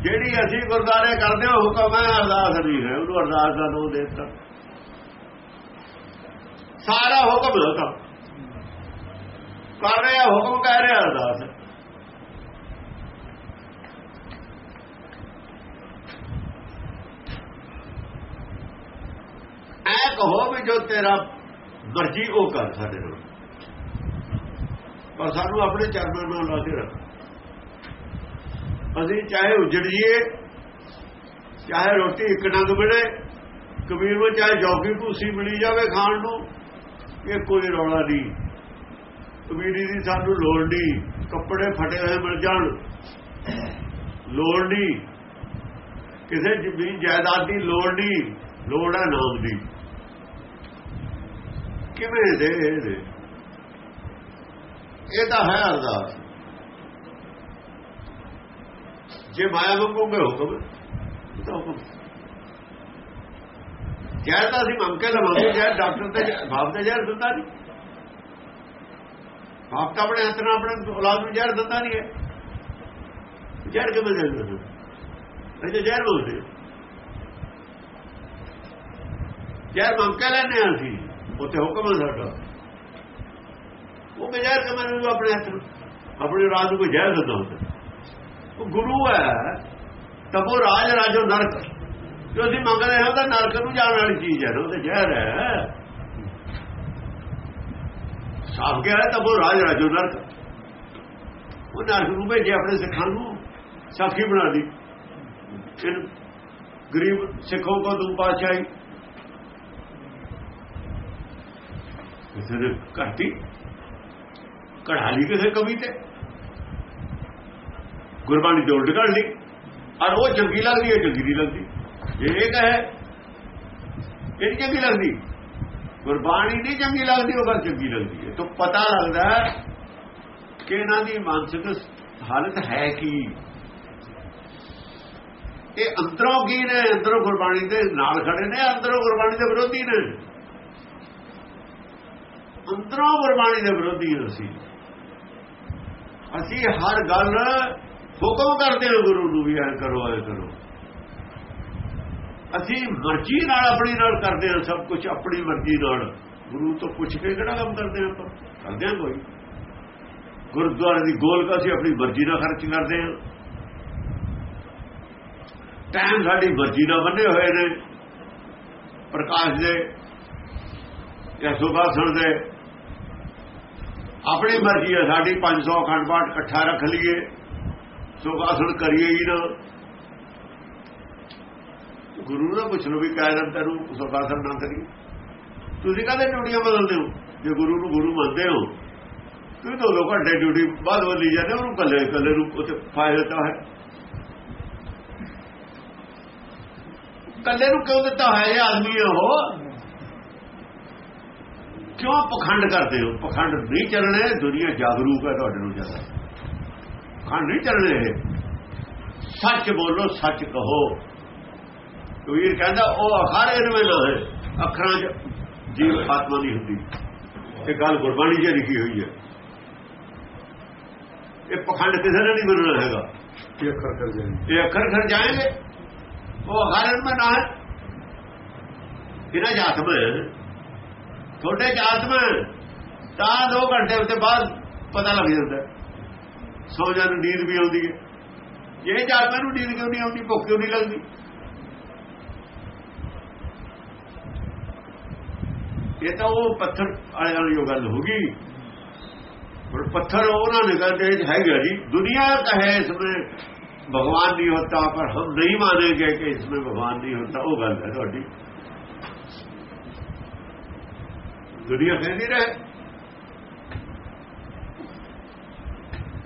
ਜਿਹੜੀ ਅਸੀਂ ਗੁਰਦਾਰੇ ਕਰਦੇ ਹਾਂ, ਹੁਕਮ ਹੈ, ਅਰਦਾਸ ਨਹੀਂ ਹੈ। ਉਹਨੂੰ ਅਰਦਾਸ ਦਾ ਨਾਮ ਦੇ ਦਿੱਤਾ। ਸਾਰਾ ਹੁਕਮ ਹੁੰਦਾ ਕਰ ਰਿਹਾ, ਹੁਕਮ ਕਹਿ ਰਿਹਾ, ਅਰਦਾਸ ਐ ਕਹੋ ਵੀ ਜੋ ਤੇਰਾ ਮਰਜ਼ੀ ਉਹ ਕਰ ਸਾਡੇ ਨਾਲ। ਪਰ ਸਾਨੂੰ ਆਪਣੇ ਚਰਨਾਂ ਨਾਲ ਲਾ ਕੇ ਰੱਖ। ਅਸੀਂ ਚਾਹੇ ਉਜੜ ਜੀਏ ਚਾਹੇ ਰੋਟੀ ਇੱਕ ਡੰਗ ਮਿਲੇ, ਕਬੀਰ ਨੂੰ ਚਾਹੇ ਜੋਗੀ ਭੂਸੀ ਮਿਲੀ ਜਾਵੇ ਖਾਣ ਨੂੰ, ਇਹ ਕੋਈ ਰੌਲਾ ਨਹੀਂ। ਕਬੀਰੀ ਦੀ ਸਾਨੂੰ ਲੋੜ ਨਹੀਂ, ਕੱਪੜੇ ਫਟੇ ਹੋਏ ਮਿਲ ਜਾਣ। ਲੋੜ ਨਹੀਂ। ਕਿਸੇ ਜ਼ਮੀਨ ਜਾਇਦਾਦ ਦੀ ਲੋੜ ਨਹੀਂ, ਲੋੜ ਹੈ ਨਾਮ ਦੀ। ਕਿਵੇਂ ਦੇ ਦੇ ਇਹ ਤਾਂ ਹੈ ਅਰਦਾਸ। ਜੇ ਮਾਇਆ ਮੰਗੋਗੇ ਹੁਕਮ ਤਾਂ ਹੁਕਮ। ਜ਼ਹਿਰ ਤਾਂ ਅਸੀਂ ਮੰਗ ਕੇ ਲਵਾਂਗੇ, ਜ਼ਹਿਰ ਡਾਕਟਰ ਤੇ ਬਾਪ ਤੇ ਜ਼ਹਿਰ ਦਿੰਦਾ ਨਹੀਂ। ਬਾਪ ਤਾਂ ਆਪਣੇ ਹੱਥ ਨਾਲ ਆਪਣੇ ਔਲਾਦ ਨੂੰ ਜ਼ਹਿਰ ਦਿੰਦਾ ਨਹੀਂ ਹੈ। ਜ਼ਹਿਰ ਕਿਵੇਂ ਦੇ ਦਿੰਦਾ? ਇਹ ਜ਼ਹਿਰ ਬੋਲਦੇ ਜ਼ਹਿਰ ਮੰਗ ਕੇ ਲੈਣੇ ਆ ਅਸੀਂ। ਉੱਥੇ ਹੁਕਮ ਹੈ ਸਾਡਾ। ਉਹ ਜ਼ਹਿਰ ਕਿਵੇਂ ਨੂੰ ਆਪਣੇ ਹੱਥ ਨੂੰ। ਆਪਣੇ ਰਾਜ ਨੂੰ ਕੋਈ ਜ਼ਹਿਰ ਦਿੰਦਾ ਹੁੰਦਾ। ਉਹ ਗੁਰੂ ਹੈ। ਤਬੋ ਰਾਜ ਰਾਜੋ ਨਰਕ। ਜੋ ਅਸੀਂ ਮੰਗ ਰਹੇ ਹਾਂ ਤਾਂ ਨਰਕ ਨੂੰ ਜਾਣ ਵਾਲੀ ਚੀਜ਼ ਹੈ, ਉਹ ਤੇ ਜ਼ਹਿਰ ਹੈ। ਸਾਫ਼ ਗਿਆ ਤਬੋ ਰਾਜ, ਰਾਜੋ ਨਰਕ। ਉਹ ਨਰਕ ਨੂੰ ਭੇਜੇ ਆਪਣੇ ਸਿੱਖਾਂ ਨੂੰ। ਸਾਖੀ ਬਣਾ ਲਈ। ਫਿਰ ਗਰੀਬ ਸਿੱਖੋਂ ਕੋ ਦੂ ਪਾਸ਼ਾਹੀ ਕਿਸੇ ਨੇ ਘਾਟੀ ਕਢਾ ਲਈ ਕਿਸੇ ਕਵੀ ਤੇ। ਗੁਰਬਾਣੀ ਦੇ ਉਲਟ ਕੱਢ ਲਈ। ਔਰ ਉਹ ਚੰਗੀ ਲੱਗਦੀ ਹੈ, ਚੰਗੀ ਨਹੀਂ ਲੱਗਦੀ। ਇਹ ਕਹੇ ਇਹ ਚੰਗੀ ਲੱਗਦੀ। ਗੁਰਬਾਣੀ ਨਹੀਂ ਚੰਗੀ ਲੱਗਦੀ, ਉਹ ਗੱਲ ਚੰਗੀ ਲੱਗਦੀ ਹੈ। ਤਾਂ ਪਤਾ ਲੱਗਦਾ ਕਿ ਇਹਨਾਂ ਦੀ ਮਾਨਸਿਕ ਹਾਲਤ ਹੈ ਕੀ। ਇਹ ਅੰਦਰੋਂ ਕੀ ਨੇ? ਅੰਦਰੋਂ ਗੁਰਬਾਣੀ ਦੇ ਨਾਲ ਖੜੇ ਨੇ, ਅੰਦਰੋਂ ਗੁਰਬਾਣੀ ਦੇ ਵਿਰੋਧੀ ਨੇ। ਅੰਦਰੋਂ ਗੁਰਬਾਣੀ ਦੇ ਵਿਰੋਧੀ ਅਸੀਂ। ਅਸੀਂ ਹਰ ਗੱਲ ਹੁਕਮ ਕਰਦੇ ਹਾਂ ਗੁਰੂ ਨੂੰ ਵੀ ਐ ਕਰੋ ਐ ਕਰੋ। ਅਸੀਂ ਮਰਜ਼ੀ ਨਾਲ ਆਪਣੀ ਨਾਲ ਕਰਦੇ ਹਾਂ, ਸਭ ਕੁਝ ਆਪਣੀ ਮਰਜ਼ੀ ਨਾਲ। ਗੁਰੂ ਤੋਂ ਪੁੱਛ ਕੇ ਕਿਹੜਾ ਕੰਮ ਕਰਦੇ ਹਾਂ ਆਪਾਂ? ਕਰਦੇ ਹਾਂ ਕੋਈ। ਗੁਰਦੁਆਰੇ ਦੀ ਗੋਲਕਾ ਅਸੀਂ ਆਪਣੀ ਮਰਜ਼ੀ ਨਾਲ ਖਰਚ ਕਰਦੇ ਹਾਂ। ਟਾਈਮ ਸਾਡੀ ਮਰਜ਼ੀ ਨਾਲ ਬੰਨੇ ਹੋਏ ਨੇ। ਪ੍ਰਕਾਸ਼ ਦੇ ਜਾਂ ਸੁਭਾਸਣ ਦੇ ਆਪਣੀ ਮਰਜ਼ੀ ਹੈ, ਸਾਡੀ 500 ਅਖੰਡ ਪਾਠ ਇਕੱਠਾ ਰੱਖ ਲਈਏ ਸੁਭਾਸਣ ਕਰੀਏ ਹੀ ਨਾ ਗੁਰੂ ਨੂੰ ਪੁੱਛ ਲਓ ਵੀ ਕਾਇ ਦਿਨ ਤੈਨੂੰ ਸੁਖਾਸਨ ਨਾ ਕਰੀ ਤੁਸੀਂ ਕਹਦੇ ਡਿਊਟੀਆਂ ਬਦਲਦੇ ਹੋ? ਜੇ ਗੁਰੂ ਨੂੰ ਗੁਰੂ ਮੰਨਦੇ ਹੋ, ਤੁਸੀਂ ਦੋ ਦੋ ਘੰਟੇ ਡਿਊਟੀ ਬਾਅਦ ਬਦਲੀ ਜਾਂਦੇ ਉਹਨੂੰ ਕੱਲੇ ਕੱਲੇ ਨੂੰ ਉੱਥੇ ਫਾਇਦਾ ਹੈ ਕੱਲੇ ਨੂੰ ਕਿਉਂ ਦਿੱਤਾ ਹੈ ਇਹ ਆਦਮੀ ਉਹ? ਕਿਉਂ ਪਖੰਡ ਕਰਦੇ ਹੋ? ਪਖੰਡ ਨਹੀਂ ਚੱਲਣੇ ਦੁਨੀਆ ਜਾਗਰੂਕ ਹੈ ਤੁਹਾਡੇ ਨੂੰ ਜ਼ਿਆਦਾ। ਪਖੰਡ ਨਹੀਂ ਚੱਲਣੇ ਸੱਚ ਬੋਲੋ ਸੱਚ ਕਹੋ। ਕਬੀਰ ਕਹਿੰਦਾ ਉਹ ਅਖਾਰੇ ਰਵੇਂ ਨਾ ਹੈ ਅੱਖਰਾਂ 'ਚ ਜੀਵ ਆਤਮਾ ਨਹੀਂ ਹੁੰਦੀ। ਇਹ ਗੱਲ ਗੁਰਬਾਣੀ 'ਚ ਲਿਖੀ ਹੋਈ ਹੈ। ਇਹ ਪਖੰਡ ਕਿਸੇ ਨੇ ਨਹੀਂ ਮੰਨਣਾ ਹੈਗਾ। ਇਹ ਅੱਖਰ ਕਰ ਜਾਏ ਇਹ ਅੱਖਰ ਘਰ ਜਾਏंगे ਉਹ ਅਖਾਰੇ ਰਵੇਂ ਨਾ ਹੈ ਇਹਨਾਂ ਜਾਤ में ਤੁਹਾਡੇ ਚ ਆਤਮਾ ਤਾਂ 2 ਘੰਟੇ ਉੱਤੇ ਬਾਅਦ ਪਤਾ ਲੱਗ ਜਾਂਦਾ ਸੋ ਜਾਣ ਨੀਂਦ ਵੀ ਆਉਂਦੀ ਹੈ। ਜੇ ਆਤਮਾ ਨੂੰ ਨੀਂਦ ਕਿਉਂ ਨਹੀਂ ਆਉਂਦੀ? ਭੁੱਖ ਕਿਉਂ ਨਹੀਂ ਲੱਗਦੀ? ਇਹ ਤਾਂ ਉਹ ਪੱਥਰ ਵਾਲਿਆਂ ਦੀ ਗੱਲ ਹੋ ਗਈ। ਪਰ ਪੱਥਰ ਉਹਨਾਂ ਨੇ ਕਹਿੰਦੇ ਹੈਗਾ ਜੀ। ਦੁਨੀਆ ਤਾਂ ਹੈ ਇਸ ਵਿੱਚ ਭਗਵਾਨ ਨਹੀਂ ਹੁੰਦਾ ਪਰ ਹਮ ਨਹੀਂ ਮਾਨੇਗੇ ਕਿ ਇਸ ਵਿੱਚ ਭਗਵਾਨ ਨਹੀਂ ਹੁੰਦਾ ਉਹ ਗੱਲ ਹੈ ਤੁਹਾਡੀ। ਦੁਨੀਆ ਫੇਰ ਨਹੀਂ ਰਹੇ।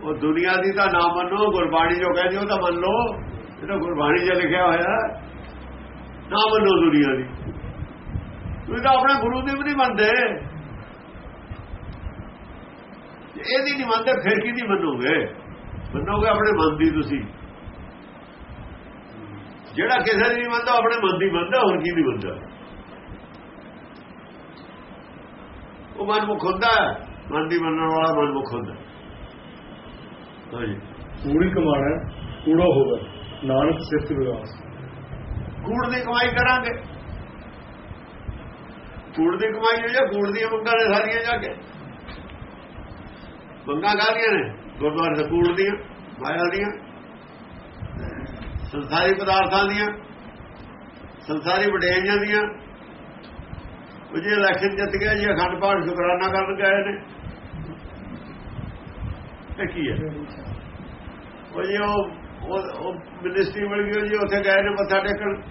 ਉਹ ਦੁਨੀਆ ਦੀ ਤਾਂ ਨਾ ਮੰਨੋ, ਗੁਰਬਾਣੀ ਜੋ ਕਹਿੰਦੀ ਉਹ ਤਾਂ ਮੰਨ। ਲਓ ਇਹ ਤਾਂ ਗੁਰਬਾਣੀ 'ਚ ਲਿਖਿਆ ਹੋਇਆ ਨਾ ਮੰਨੋ ਦੁਨੀਆ ਦੀ। ਤੁਸੀਂ ਤਾਂ ਆਪਣੇ ਗੁਰੂ ਦੀ ਵੀ ਨਹੀਂ ਮੰਨਦੇ। ਇਹਦੀ ਨਹੀਂ ਮੰਨਦੇ, ਫਿਰ ਕੀ ਦੀ ਮੰਨੋਗੇ? ਮੰਨੋਗੇ ਆਪਣੇ ਮਨ ਦੀ ਤੁਸੀਂ। ਜਿਹੜਾ ਕਿਸੇ ਦੀ ਨਹੀਂ ਮੰਨਦਾ ਆਪਣੇ ਮਨ ਦੀ ਮੰਨਦਾ, ਹੋਰ ਕੀ ਦੀ ਮੰਨਦਾ? ਉਹ ਮਨਮੁਖ ਹੁੰਦਾ ਮਨ ਦੀ ਮੰਨਣ ਵਾਲਾ ਮਨਮੁਖ ਹੁੰਦਾ ਹਾਂਜੀ। ਕੂੜੀ ਕਮਾਣਾ ਕੂੜਾ ਹੋਵੇ। ਨਾਨਕ ਸਿਫਤ ਵਿਲਾਸ ਕੂੜ ਦੀ ਕਮਾਈ ਕਰਾਂਗੇ। ਕੂੜ ਦੀ ਕਮਾਈ ਹੋ ਜਾਂ ਕੂੜ ਦੀਆਂ ਮੰਗਾਂ ਨੇ ਸਾਰੀਆਂ ਜਾ ਕੇ। ਮੰਗਾਂ ਕਾਹਦੀਆਂ ਨੇ? ਗੁਰਦੁਆਰੇ ਦੇ ਕੂੜ ਦੀਆਂ ਮਾਇਆ ਦੀਆਂ ਸੰਸਾਰੀ ਪਦਾਰਥਾਂ ਦੀਆਂ ਸੰਸਾਰੀ ਵਡਿਆਈਆਂ ਦੀਆਂ ਉਹ ਜੇ ਇਲੈਕਸ਼ਨ ਜਿੱਤ ਗਿਆ, ਜੀ ਅਖੰਡ ਪਾਠ ਸ਼ੁਕਰਾਨਾ ਕਰਨ ਗਏ ਨੇ। ਇਹ ਕੀ ਹੈ? ਉਹ ਜੀ ਉਹ ਉਹ ਮਿਨਿਸਟਰੀ ਮਿਲ ਗਈ ਜੀ ਉੱਥੇ ਗਏ ਨੇ ਮੱਥਾ ਟੇਕਣ।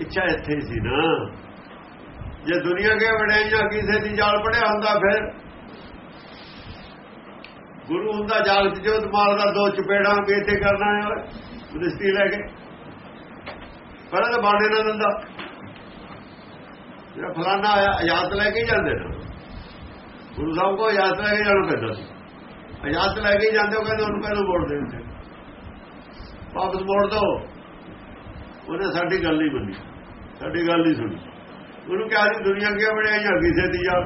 ਇੱਛਾ ਇੱਥੇ ਸੀ ਨਾ। ਜੇ ਦੁਨੀਆ ਕੇ ਵਡਿਆਈਆਂ ਕਿਸੇ ਦੀ ਜਾਲ ਪੜਿਆ ਹੁੰਦਾ ਫਿਰ। ਗੁਰੂ ਹੁੰਦਾ ਜਾਲ ਚ, ਜੋਤ ਮਾਰਦਾ ਦੋ ਚਪੇੜਾਂ ਵੀ ਇੱਥੇ ਕਰਨਾ ਹੈ। ਮਿਨਿਸਟਰੀ ਲੈ ਕੇ। ਪਹਿਲਾਂ ਤਾਂ ਬਾਣੇ ਨਾ ਦਿੰਦਾ। ਜਿਹੜਾ ਫਲਾਣਾ ਆਇਆ ਇਜਾਜ਼ਤ ਲੈ ਕੇ ਜਾਂਦੇ ਨੇ। ਗੁਰੂ ਸਾਹਿਬ ਕੋ ਆਜ਼ਾਦ ਲੈ ਕੇ ਜਾਣਾ ਪੈਂਦਾ ਸੀ। ਆਜ਼ਾਦ ਲੈ ਕੇ ਜਾਂਦੇ ਉਹ ਕਹਿੰਦੇ ਉਹਨੂੰ ਪਹਿਲਾਂ ਮੋੜ ਦੇ। ਦਿੰਦੇ ਵਾਪਸ ਮੋੜ ਦੋ। ਉਹਨੇ ਸਾਡੀ ਗੱਲ ਨਹੀਂ ਮੰਨੀ। ਸਾਡੀ ਗੱਲ ਨਹੀਂ ਸੁਣੀ। ਉਹਨੂੰ ਕਿਹਾ ਜੀ ਦੁਨੀਆ ਕੀ ਬਣਿਆ? ਜਾਂ ਕਿਸੇ ਦੀ ਜਾ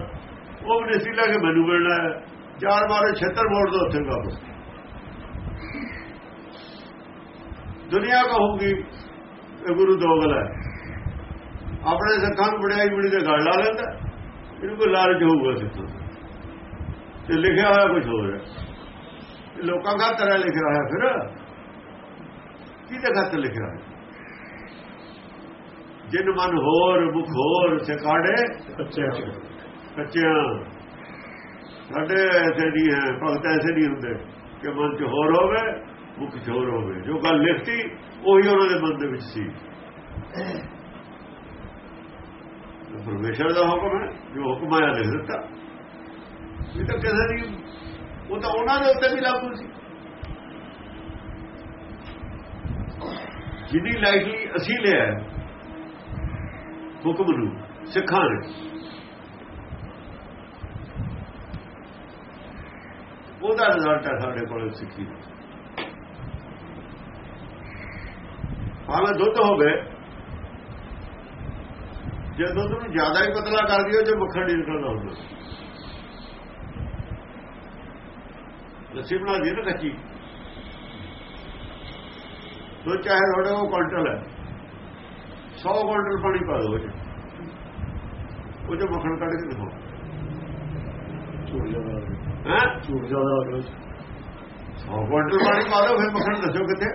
ਉਹ ਮਿਨਿਸਟਰੀ ਲੈ ਕੇ ਮੈਨੂੰ ਮਿਲਣਾ ਹੈ। ਚਾਰ ਮਾਰੇ 76 ਮੋੜ ਦੋ ਉੱਥੇ ਵਾਪਸ। ਦੁਨੀਆ ਕਹੂਗੀ, ਇਹ ਗੁਰੂ ਦੋਗਲ ਹੈ। ਆਪਣੇ ਸਿੱਖਾਂ ਨੂੰ ਬੜਾਈ ਬੜੀ ਤੇ ਗੱਲ ਲਾ ਲੈਂਦਾ। ਇਹਨੂੰ ਕੋਈ ਲਾਲਚ ਹੋਊਗਾ ਸਿੱਖਾਂ ਤੇ ਲਿਖਿਆ ਹੋਇਆ ਕੁਝ ਹੋਰ ਹੈ। ਲੋਕਾਂ ਦਾ ਤਰ੍ਹਾਂ ਲਿਖਿਆ ਹੋਇਆ ਫਿਰ। ਕਿਹਦੇ ਖਾਤਰ ਲਿਖਿਆ ਹੋਇਆ? ਜਿਨ ਮਨ ਹੋਰ ਮੁਖ ਹੋਰ ਸਿਕਾੜੇ ਅੱਛਾ ਕੱਚਿਆਂ। ਸਾਡੇ ਐਸੇ ਨਹੀਂ ਹੈ ਭਗਤ ਐਸੇ ਨਹੀਂ ਹੁੰਦੇ ਕਿ ਮਨ ਚ ਹੋਰ ਹੋਵੇ ਮੁਖ ਚ ਹੋਰ ਹੋਵੇ। ਜੋ ਗੱਲ ਲਿਖਤੀ ਉਹੀ ਉਹਨਾਂ ਦੇ ਮਨ ਦੇ ਵਿੱਚ ਸੀ। ਪਰਮੇਸ਼ਰ ਦਾ ਹੁਕਮ ਹੈ, ਜੋ ਹੁਕਮ ਆਇਆ ਲਿਖ ਦਿੱਤਾ। ਇਹ ਤਾਂ ਕਿਸੇ ਦੀ ਉਹ ਤਾਂ ਉਹਨਾਂ ਦੇ ਉੱਤੇ ਵੀ ਲਾਗੂ ਸੀ। ਜਿੰਨੀ ਲਾਈਟਲੀ ਅਸੀਂ ਲਿਆ ਹੁਕਮ ਨੂੰ, ਸਿੱਖਾਂ ਨੇ। ਉਹਦਾ ਰਿਜ਼ਲਟ ਹੈ ਸਾਡੇ ਕੋਲ ਸਿੱਖੀ ਦਾ। ਭਾਵੇਂ ਦੁੱਧ ਹੋਵੇ ਜੇ ਦੁੱਧ ਨੂੰ ਜ਼ਿਆਦਾ ਹੀ ਪਤਲਾ ਕਰ ਦਿਓ ਜੇ ਮੱਖਣ ਨਹੀਂ ਨਿਕਲਦਾ ਹੁੰਦਾ ਲੱਸੀ ਬਣਾ ਦੀ ਨਾ ਕੱਚੀ ਦੁੱਧ ਚਾਹੇ ਤੁਹਾਡੇ ਉਹ ਕੁਇੰਟਲ ਹੈ। 100 ਕੁਇੰਟਲ ਪਾਣੀ ਪਾ ਦਿਓ ਉਹ ਜੋ ਮੱਖਣ ਕੱਢ ਕੇ ਦਿਖਾਓ। ਝੂਠ ਜ਼ਿਆਦਾ ਹੈ? ਝੂਠ ਜ਼ਿਆਦਾ ਗਿਆ। 100 ਕੁਇੰਟਲ ਪਾਣੀ ਪਾ ਦਿਓ ਫਿਰ ਮੱਖਣ ਦੱਸੋ ਕਿੱਥੇ?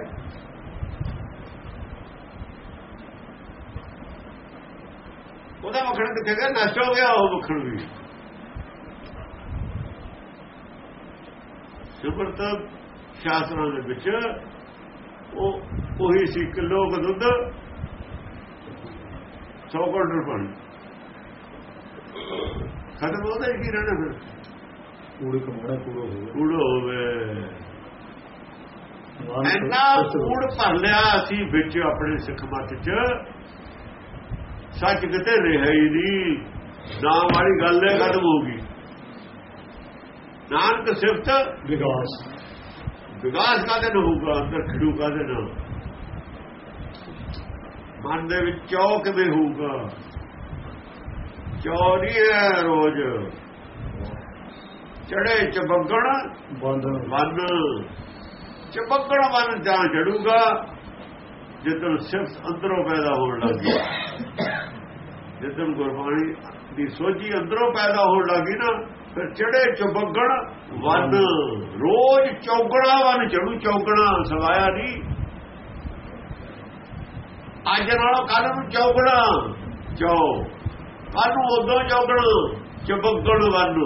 ਮੱਖਣ ਕਿੱਥੇ ਗਿਆ ਨਸ਼ਟ ਹੋ ਗਿਆ ਉਹ ਮੱਖਣ ਵੀ। ਸਿਮਰਤ ਸ਼ਾਸਤਰਾਂ ਦੇ ਵਿੱਚ ਉਹ ਉਹੀ ਸੀ ਕਿਲੋ ਦੁੱਧ 100 ਕੁਇੰਟਲ ਪਾਣੀ। ਖਤਮ ਉਹਦਾ ਹੀ ਕੀ ਰਹਿਣਾ ਫਿਰ। ਕੂੜੇ ਕਮਾਣਾ ਕੂੜਾ ਹੋਵੇ ਕੂੜ ਹੋਵੇ। ਸੱਚ ਕੂੜ ਭਰ ਲਿਆ ਅਸੀਂ ਵਿੱਚ ਆਪਣੇ ਸਿੱਖ ਮਤ ਚ। ਸੱਚ ਕਿਤੇ ਰਿਹਾ ਹੀ ਨਹੀਂ ਨਾਮ ਵਾਲੀ ਗੱਲ ਹੈ ਖਤਮ ਹੋ ਗਈ। ਨਾਨਕ ਸਿਫਤ ਵਿਕਾਸ। ਵਿਕਾਸ ਕਾਦੇ ਨੂੰ ਹੋਊਗਾ? ਅੰਦਰ ਖੜੂ ਕਾਦੇ ਨਾਲ? ਮਨ ਦੇ ਵਿੱਚ ਚੌ ਕਿਵੇਂ ਹੋਊਗਾ। ਚੌ ਨਹੀਂ ਹੈ ਰੋਜ਼। ਚੜੇ ਚਬਗਣ ਬੰਧਨ ਵਨ। ਚਬਗਣ ਵਨ ਜਾਂ ਚੜੂਗਾ ਜਿੱਦਣ ਸਿਫਤ ਅੰਦਰੋਂ ਪੈਦਾ ਹੋਣ ਲੱਗੀ ਜਿੱਦਣ ਗੁਰਬਾਣੀ ਦੀ ਸੋਝੀ ਅੰਦਰੋਂ ਪੈਦਾ ਹੋਣ ਲੱਗੀ ਨਾ, ਫਿਰ ਚੜੇ ਚਬਗਣ ਵਨ, ਰੋਜ਼ ਚੌਗਣਾ ਵਨ ਚੜੂ ਚੌਗਣਾ ਸਵਾਇਆ ਨਹੀਂ ਅੱਜ ਨਾਲੋਂ ਕੱਲ ਨੂੰ ਚੌਗਣਾ ਚੌ ਕੱਲ ਨੂੰ ਉਦੋਂ ਚੌਗਣਾ, ਚਬਗਣ ਵਨ।